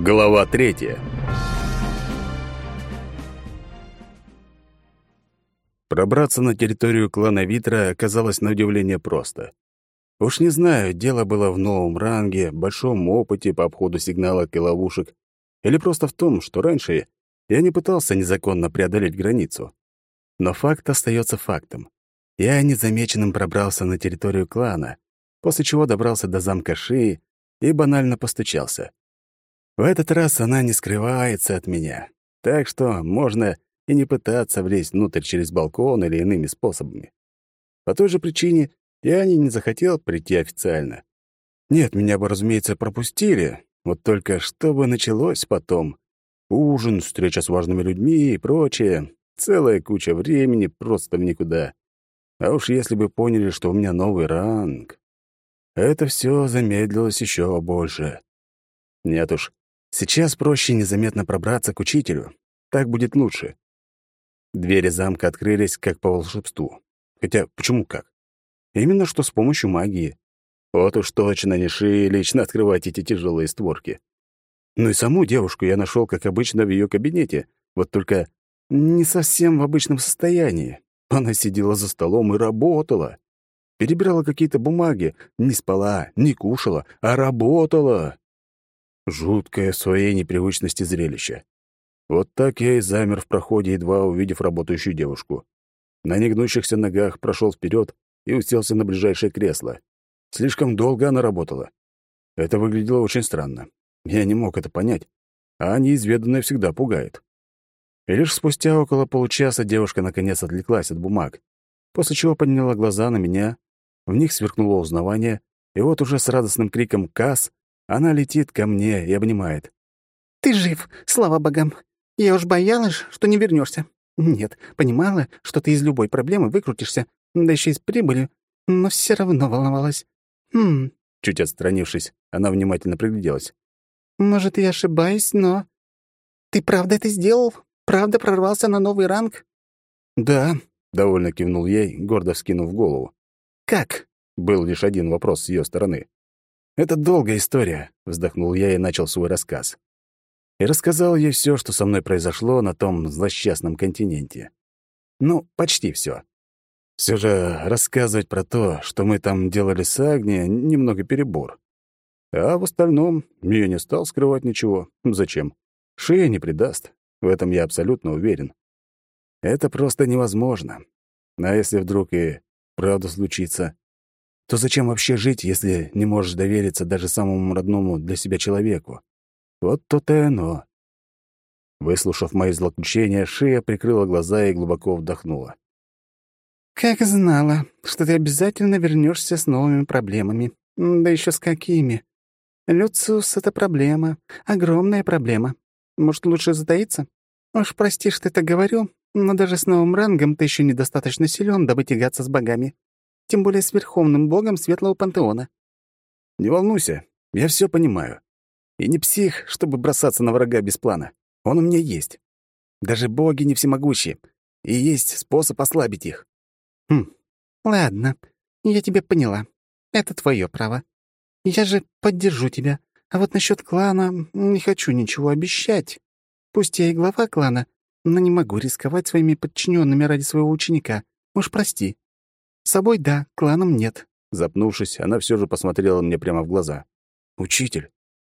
Глава третья. Пробраться на территорию клана Витра оказалось на удивление просто. Уж не знаю, дело было в новом ранге, большом опыте по обходу сигналок и ловушек, или просто в том, что раньше я не пытался незаконно преодолеть границу. Но факт остается фактом. Я незамеченным пробрался на территорию клана, после чего добрался до замка Шии и банально постучался. В этот раз она не скрывается от меня, так что можно и не пытаться влезть внутрь через балкон или иными способами. По той же причине я не захотел прийти официально. Нет, меня бы, разумеется, пропустили, вот только что бы началось потом? Ужин, встреча с важными людьми и прочее. Целая куча времени просто в никуда. А уж если бы поняли, что у меня новый ранг... Это все замедлилось еще больше. Нет уж, сейчас проще незаметно пробраться к учителю. Так будет лучше. Двери замка открылись как по волшебству. Хотя почему как? Именно что с помощью магии. Вот уж точно не ши лично открывать эти тяжелые створки. Ну и саму девушку я нашел, как обычно, в ее кабинете, вот только не совсем в обычном состоянии. Она сидела за столом и работала. Перебирала какие-то бумаги, не спала, не кушала, а работала. Жуткое своей непривычности зрелище. Вот так я и замер в проходе, едва увидев работающую девушку. На негнущихся ногах прошел вперед и уселся на ближайшее кресло. Слишком долго она работала. Это выглядело очень странно. Я не мог это понять, а неизведанное всегда пугает. И лишь спустя около получаса девушка наконец отвлеклась от бумаг, после чего подняла глаза на меня, в них сверкнуло узнавание, и вот уже с радостным криком «Касс!» Она летит ко мне и обнимает. «Ты жив, слава богам! Я уж боялась, что не вернешься. Нет, понимала, что ты из любой проблемы выкрутишься, да еще и с прибыли, но все равно волновалась. Хм...» Чуть отстранившись, она внимательно пригляделась. «Может, я ошибаюсь, но...» «Ты правда это сделал? Правда прорвался на новый ранг?» «Да», — довольно кивнул ей, гордо вскинув голову. «Как?» — был лишь один вопрос с ее стороны. «Это долгая история», — вздохнул я и начал свой рассказ и рассказал ей все, что со мной произошло на том злосчастном континенте. Ну, почти все. Все же рассказывать про то, что мы там делали с Агни, немного перебор. А в остальном я не стал скрывать ничего. Зачем? Шея не предаст. В этом я абсолютно уверен. Это просто невозможно. А если вдруг и правда случится, то зачем вообще жить, если не можешь довериться даже самому родному для себя человеку? Вот то-то и оно. Выслушав мои злоключения, Шия прикрыла глаза и глубоко вдохнула. «Как знала, что ты обязательно вернешься с новыми проблемами. Да еще с какими. Люциус — это проблема, огромная проблема. Может, лучше затаиться? Уж прости, что это говорю, но даже с новым рангом ты еще недостаточно силен, дабы тягаться с богами. Тем более с верховным богом Светлого Пантеона». «Не волнуйся, я все понимаю. И не псих, чтобы бросаться на врага без плана. Он у меня есть. Даже боги не всемогущие, и есть способ ослабить их. Хм, ладно, я тебя поняла. Это твое право. Я же поддержу тебя. А вот насчет клана не хочу ничего обещать. Пусть я и глава клана, но не могу рисковать своими подчиненными ради своего ученика. Уж прости. Собой да, кланом нет. Запнувшись, она все же посмотрела мне прямо в глаза. «Учитель,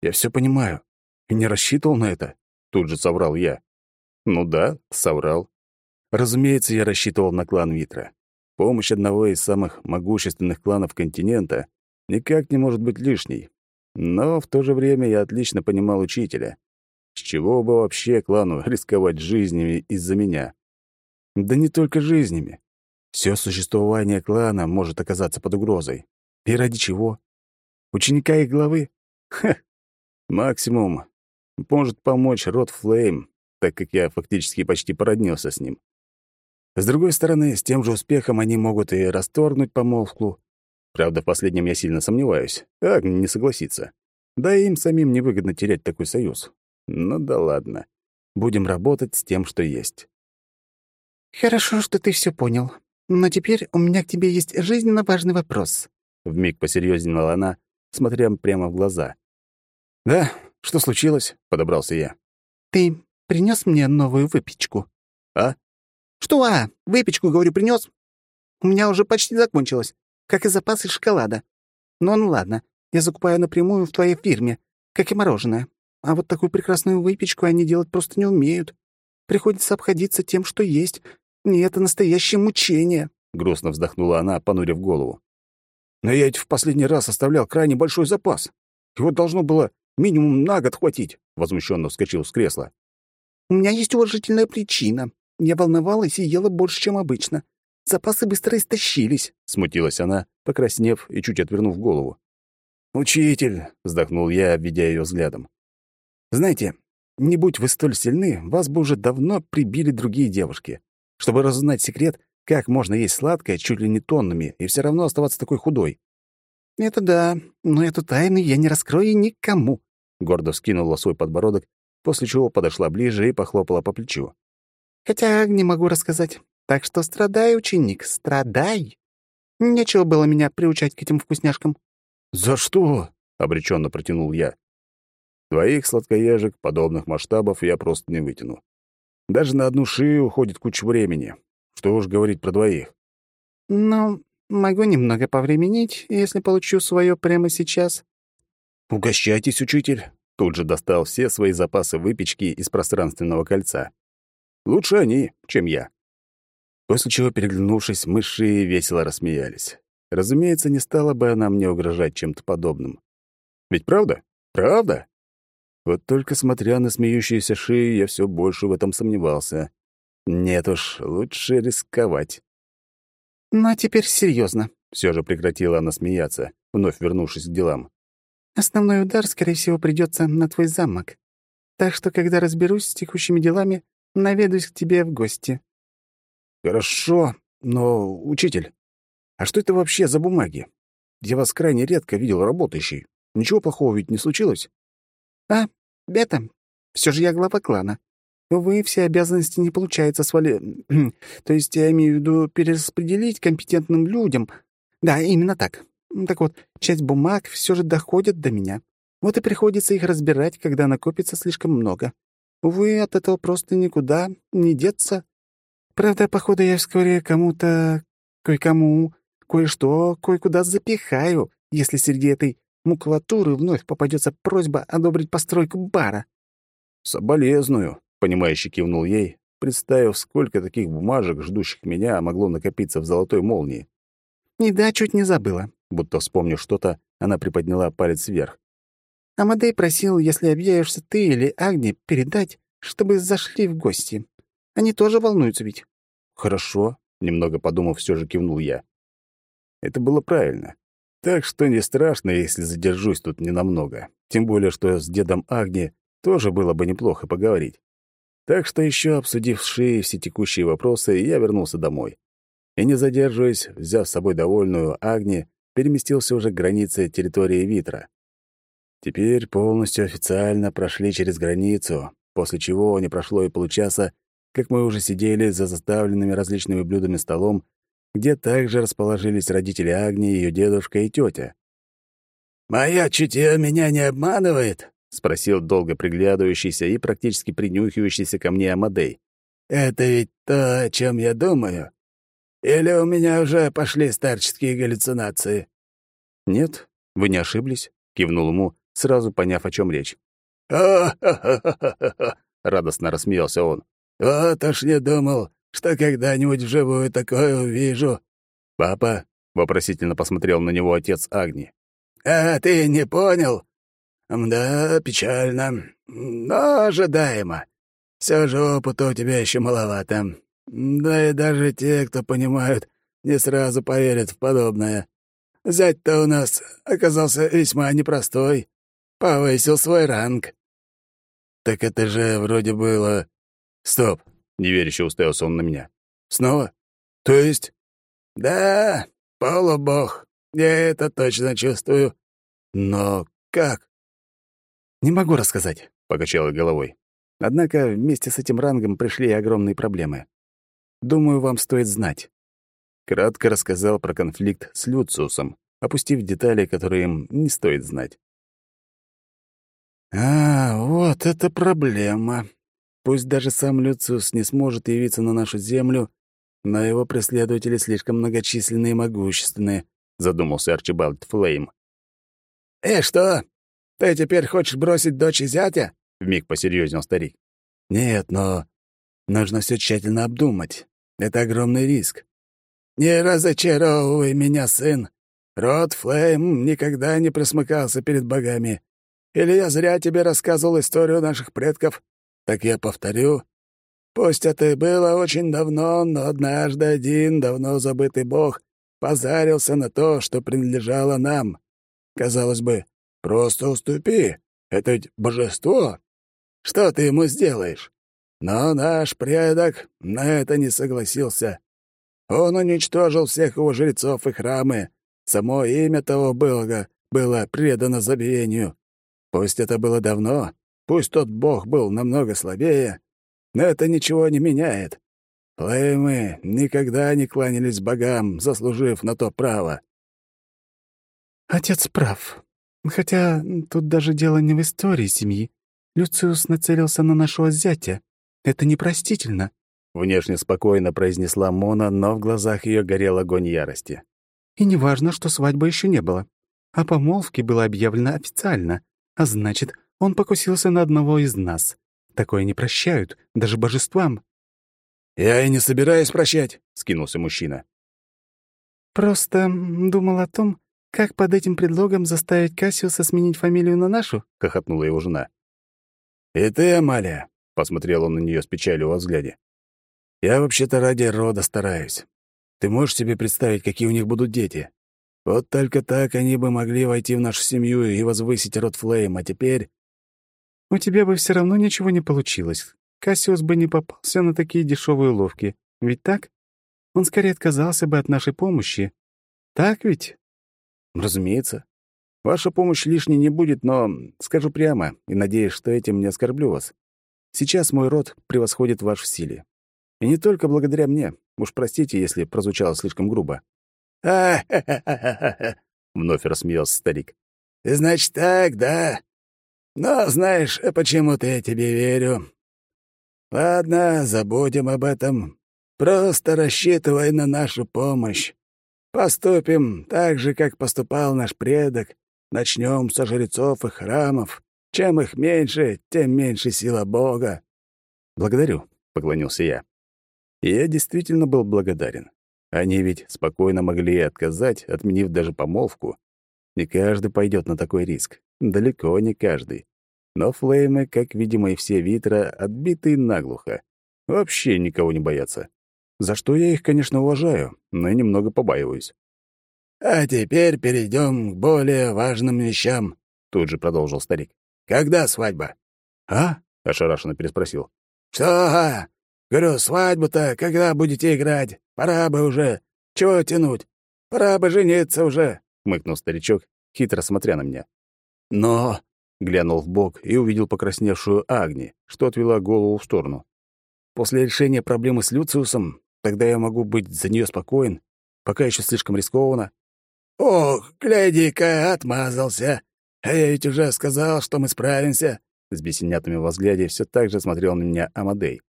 я все понимаю. И не рассчитывал на это. Тут же соврал я. Ну да, соврал. Разумеется, я рассчитывал на клан Витра. Помощь одного из самых могущественных кланов континента никак не может быть лишней. Но в то же время я отлично понимал учителя. С чего бы вообще клану рисковать жизнями из-за меня? Да не только жизнями. Все существование клана может оказаться под угрозой. И ради чего? Ученика и главы? Ха, Максимум может помочь род Флейм, так как я фактически почти породнился с ним. С другой стороны, с тем же успехом они могут и расторгнуть помолвку. Правда, в последнем я сильно сомневаюсь. Как не согласиться? Да и им самим невыгодно терять такой союз. Ну да ладно. Будем работать с тем, что есть. «Хорошо, что ты все понял. Но теперь у меня к тебе есть жизненно важный вопрос». Вмиг посерьезнела она, смотря прямо в глаза. «Да, «Что случилось?» — подобрался я. «Ты принес мне новую выпечку?» «А?» «Что «а»? Выпечку, говорю, принес? У меня уже почти закончилось, как и запасы шоколада. Ну, ну ладно, я закупаю напрямую в твоей фирме, как и мороженое. А вот такую прекрасную выпечку они делать просто не умеют. Приходится обходиться тем, что есть. И это настоящее мучение», — грустно вздохнула она, понурив голову. «Но я ведь в последний раз оставлял крайне большой запас. Его должно было минимум на год хватить», — возмущенно вскочил с кресла. «У меня есть уважительная причина. Я волновалась и ела больше, чем обычно. Запасы быстро истощились», — смутилась она, покраснев и чуть отвернув голову. «Учитель», — вздохнул я, обведя ее взглядом. «Знаете, не будь вы столь сильны, вас бы уже давно прибили другие девушки. Чтобы разузнать секрет, как можно есть сладкое чуть ли не тоннами и все равно оставаться такой худой». «Это да, но эту тайну я не раскрою никому», — гордо вскинула свой подбородок, после чего подошла ближе и похлопала по плечу. «Хотя не могу рассказать. Так что страдай, ученик, страдай. Нечего было меня приучать к этим вкусняшкам». «За что?» — обреченно протянул я. Двоих сладкоежек подобных масштабов я просто не вытяну. Даже на одну шею уходит куча времени. Что уж говорить про двоих. «Ну, могу немного повременить, если получу свое прямо сейчас». «Угощайтесь, учитель!» Тут же достал все свои запасы выпечки из пространственного кольца. Лучше они, чем я. После чего, переглянувшись, мыши весело рассмеялись. Разумеется, не стала бы она мне угрожать чем-то подобным. Ведь правда? Правда? Вот только смотря на смеющиеся шеи, я все больше в этом сомневался. Нет уж, лучше рисковать. «Ну, а теперь серьезно, все же прекратила она смеяться, вновь вернувшись к делам. «Основной удар, скорее всего, придется на твой замок. Так что, когда разберусь с текущими делами, наведусь к тебе в гости. «Хорошо, но, учитель, а что это вообще за бумаги? Я вас крайне редко видел работающей. Ничего плохого ведь не случилось?» «А, это... все же я глава клана. Увы, все обязанности не получается свали... То есть я имею в виду перераспределить компетентным людям. Да, именно так. Так вот, часть бумаг все же доходит до меня. Вот и приходится их разбирать, когда накопится слишком много. Увы, от этого просто никуда не деться. Правда, походу, я вскоре кому-то, кое-кому, кое-что, кое-куда запихаю, если среди этой макулатуры вновь попадется просьба одобрить постройку бара». «Соболезную», — понимающе кивнул ей, представив, сколько таких бумажек, ждущих меня, могло накопиться в золотой молнии. «И да, чуть не забыла», — будто вспомнив что-то, она приподняла палец вверх. «Амадей просил, если объявишься ты или Агни, передать, чтобы зашли в гости. Они тоже волнуются ведь». «Хорошо», — немного подумав, все же кивнул я. Это было правильно. Так что не страшно, если задержусь тут ненамного. Тем более, что с дедом Агни тоже было бы неплохо поговорить. Так что еще обсудив с шеей все текущие вопросы, я вернулся домой. И не задерживаясь, взяв с собой довольную Агни, переместился уже к границе территории Витра. Теперь полностью официально прошли через границу, после чего не прошло и получаса, как мы уже сидели за заставленными различными блюдами столом, где также расположились родители Агни, ее дедушка и тетя. «Моя чутье меня не обманывает?» — спросил долго приглядывающийся и практически принюхивающийся ко мне Амадей. «Это ведь то, о чем я думаю? Или у меня уже пошли старческие галлюцинации?» «Нет, вы не ошиблись», — кивнул ему, сразу поняв, о чем речь. «О-ха-ха-ха-ха!» — радостно рассмеялся он. Вот уж не думал, что когда-нибудь вживую такое увижу. Папа вопросительно посмотрел на него отец Агни. А ты не понял? Да, печально, но ожидаемо. Все же опыта у тебя еще маловато. Да и даже те, кто понимают, не сразу поверят в подобное. Зять-то у нас оказался весьма непростой. Повысил свой ранг. Так это же вроде было «Стоп!» — неверяще уставился он на меня. «Снова? То есть?» «Да, полубог. Я это точно чувствую». «Но как?» «Не могу рассказать», — покачал головой. «Однако вместе с этим рангом пришли огромные проблемы. Думаю, вам стоит знать». Кратко рассказал про конфликт с Люциусом, опустив детали, которые им не стоит знать. А, вот это проблема. Пусть даже сам Люциус не сможет явиться на нашу землю, но его преследователи слишком многочисленные и могущественные, задумался Арчибальд Флейм. «И что? Ты теперь хочешь бросить дочь и зятя?» — вмиг посерьезнел старик. «Нет, но нужно все тщательно обдумать. Это огромный риск». «Не разочаровывай меня, сын. Род Флейм никогда не присмыкался перед богами. Или я зря тебе рассказывал историю наших предков? Так я повторю. Пусть это и было очень давно, но однажды один давно забытый бог позарился на то, что принадлежало нам. Казалось бы, просто уступи. Это ведь божество. Что ты ему сделаешь? Но наш предок на это не согласился. Он уничтожил всех его жрецов и храмы. Само имя того бога было предано забвению. Пусть это было давно, пусть тот бог был намного слабее, но это ничего не меняет. Флеймы никогда не кланялись богам, заслужив на то право. Отец прав. Хотя тут даже дело не в истории семьи. Люциус нацелился на нашего зятя. Это непростительно. Внешне спокойно произнесла Мона, но в глазах ее горел огонь ярости. И не важно, что свадьбы еще не было. А помолвке было объявлено официально. А значит, он покусился на одного из нас. Такое не прощают, даже божествам. «Я и не собираюсь прощать», — скинулся мужчина. «Просто думал о том, как под этим предлогом заставить Кассиуса сменить фамилию на нашу?» — хохотнула его жена. «И ты, Амалия», — посмотрел он на нее с печалью во взгляде. «Я вообще-то ради рода стараюсь. Ты можешь себе представить, какие у них будут дети? Вот только так они бы могли войти в нашу семью и возвысить род Флейм, а теперь... У тебя бы все равно ничего не получилось. Кассиус бы не попался на такие дешевые уловки. Ведь так? Он скорее отказался бы от нашей помощи. Так ведь? Разумеется. Ваша помощь лишней не будет, но скажу прямо и надеюсь, что этим не оскорблю вас. Сейчас мой род превосходит ваш в силе. И не только благодаря мне. Уж простите, если прозвучало слишком грубо. Вновь рассмеялся старик. «Значит так, да? Но знаешь, почему-то я тебе верю. Ладно, забудем об этом. Просто рассчитывай на нашу помощь. Поступим так же, как поступал наш предок. Начнем со жрецов и храмов. Чем их меньше, тем меньше сила Бога». «Благодарю», — поклонился я. И я действительно был благодарен. Они ведь спокойно могли отказать, отменив даже помолвку. Не каждый пойдет на такой риск. Далеко не каждый. Но флеймы, как, видимо, и все Витра, отбитые наглухо. Вообще никого не боятся. За что я их, конечно, уважаю, но и немного побаиваюсь. «А теперь перейдем к более важным вещам», — тут же продолжил старик. «Когда свадьба?» «А?» — ошарашенно переспросил. «Что? Говорю, свадьбу-то когда будете играть? Пора бы уже. Чего тянуть? Пора бы жениться уже», — хмыкнул старичок, хитро смотря на меня. «Но...» — глянул в бок и увидел покрасневшую Агни, что отвела голову в сторону. «После решения проблемы с Люциусом, тогда я могу быть за нее спокоен, пока еще слишком рискованно». «Ох, гляди-ка, отмазался. А я ведь уже сказал, что мы справимся». С бесенятами во взгляде все так же смотрел на меня Амадей.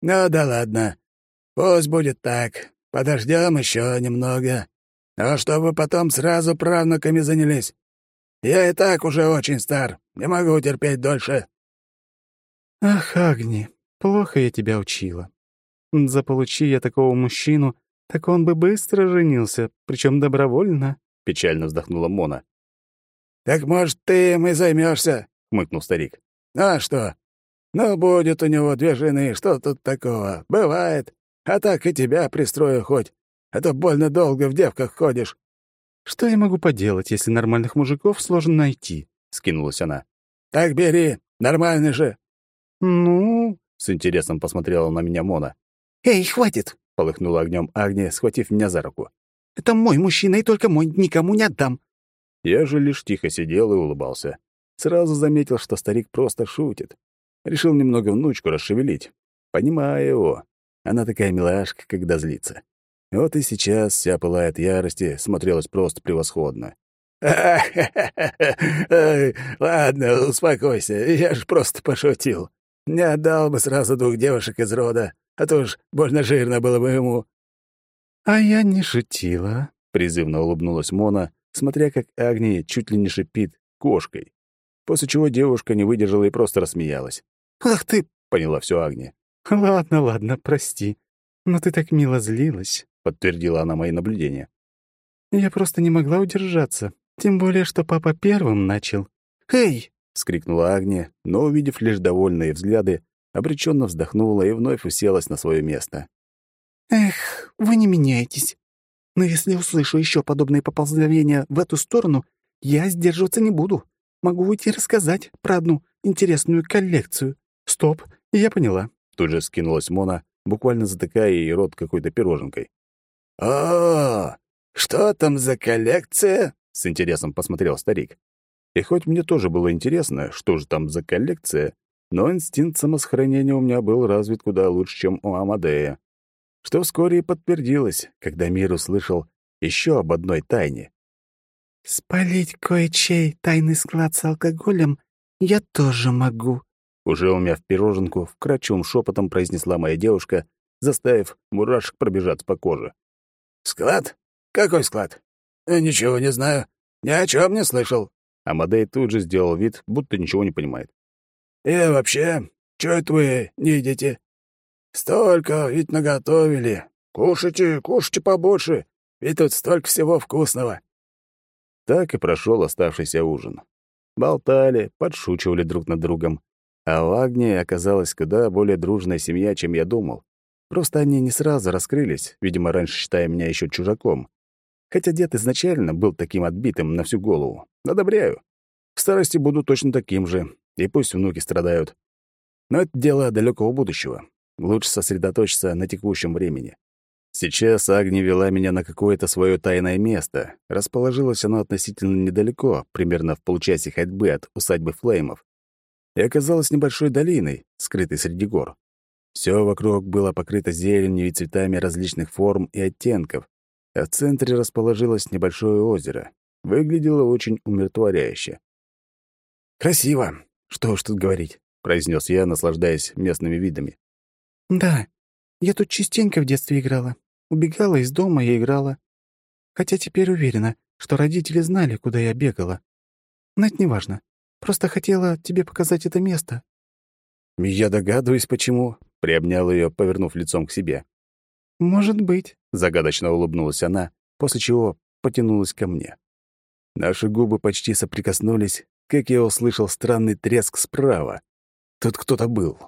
«Ну да ладно. Пусть будет так. Подождем еще немного. А чтобы потом сразу правнуками занялись. Я и так уже очень стар. Не могу терпеть дольше». «Ах, Агни, плохо я тебя учила. Заполучи я такого мужчину, так он бы быстро женился, причем добровольно», — печально вздохнула Мона. «Так, может, ты им и займешься, хмыкнул старик. «А что? Ну, будет у него две жены, что тут такого? Бывает. А так и тебя пристрою хоть, а то больно долго в девках ходишь». «Что я могу поделать, если нормальных мужиков сложно найти?» — скинулась она. «Так бери, нормальный же». «Ну...» — с интересом посмотрела на меня Мона. «Эй, хватит!» — полыхнула огнем Агния, схватив меня за руку. «Это мой мужчина, и только мой, никому не отдам». Я же лишь тихо сидел и улыбался. Сразу заметил, что старик просто шутит. Решил немного внучку расшевелить. Понимаю его. Она такая милашка, когда злится. Вот и сейчас вся пылает ярости, смотрелась просто превосходно. Ладно, успокойся, я ж просто пошутил. Не отдал бы сразу двух девушек из рода, а то уж больно жирно было бы ему». «А я не шутила», — призывно улыбнулась Мона, смотря как Агния чуть ли не шипит кошкой. После чего девушка не выдержала и просто рассмеялась. «Ах ты!» — поняла все Агния. «Ладно, ладно, прости. Но ты так мило злилась», — подтвердила она мои наблюдения. «Я просто не могла удержаться. Тем более, что папа первым начал». «Эй!» — скрикнула Агния, но, увидев лишь довольные взгляды, обреченно вздохнула и вновь уселась на свое место. «Эх, вы не меняетесь. Но если услышу еще подобные поползновения в эту сторону, я сдерживаться не буду. Могу уйти рассказать про одну интересную коллекцию. Стоп, я поняла». Тут же скинулась Мона, буквально затыкая ей рот какой-то пироженкой. «О, что там за коллекция?» — с интересом посмотрел старик. И хоть мне тоже было интересно, что же там за коллекция, но инстинкт самосохранения у меня был развит куда лучше, чем у Амадея что вскоре и подтвердилось, когда мир услышал еще об одной тайне. «Спалить кое-чей тайный склад с алкоголем я тоже могу», уже умяв пироженку, вкрадчивым шепотом произнесла моя девушка, заставив мурашек пробежаться по коже. «Склад? Какой склад? Э, ничего не знаю. Ни о чем не слышал». Амадей тут же сделал вид, будто ничего не понимает. «И вообще, чё это вы не едите? Столько ведь наготовили. Кушайте, кушайте побольше, ведь тут столько всего вкусного». Так и прошел оставшийся ужин. Болтали, подшучивали друг над другом. А у Агнии оказалась куда более дружная семья, чем я думал. Просто они не сразу раскрылись, видимо, раньше считая меня еще чужаком. Хотя дед изначально был таким отбитым на всю голову. Одобряю. В старости буду точно таким же, и пусть внуки страдают. Но это дело далекого будущего. Лучше сосредоточиться на текущем времени. Сейчас Агни вела меня на какое-то свое тайное место. Расположилось оно относительно недалеко, примерно в получасе ходьбы от усадьбы Флеймов. И оказалось небольшой долиной, скрытой среди гор. Все вокруг было покрыто зеленью и цветами различных форм и оттенков, а в центре расположилось небольшое озеро. Выглядело очень умиротворяюще. «Красиво! Что уж тут говорить», — произнес я, наслаждаясь местными видами. «Да, я тут частенько в детстве играла. Убегала из дома и играла. Хотя теперь уверена, что родители знали, куда я бегала. Но это неважно. Просто хотела тебе показать это место». «Я догадываюсь, почему», — приобнял ее, повернув лицом к себе. «Может быть», — загадочно улыбнулась она, после чего потянулась ко мне. Наши губы почти соприкоснулись, как я услышал странный треск справа. Тут кто-то был.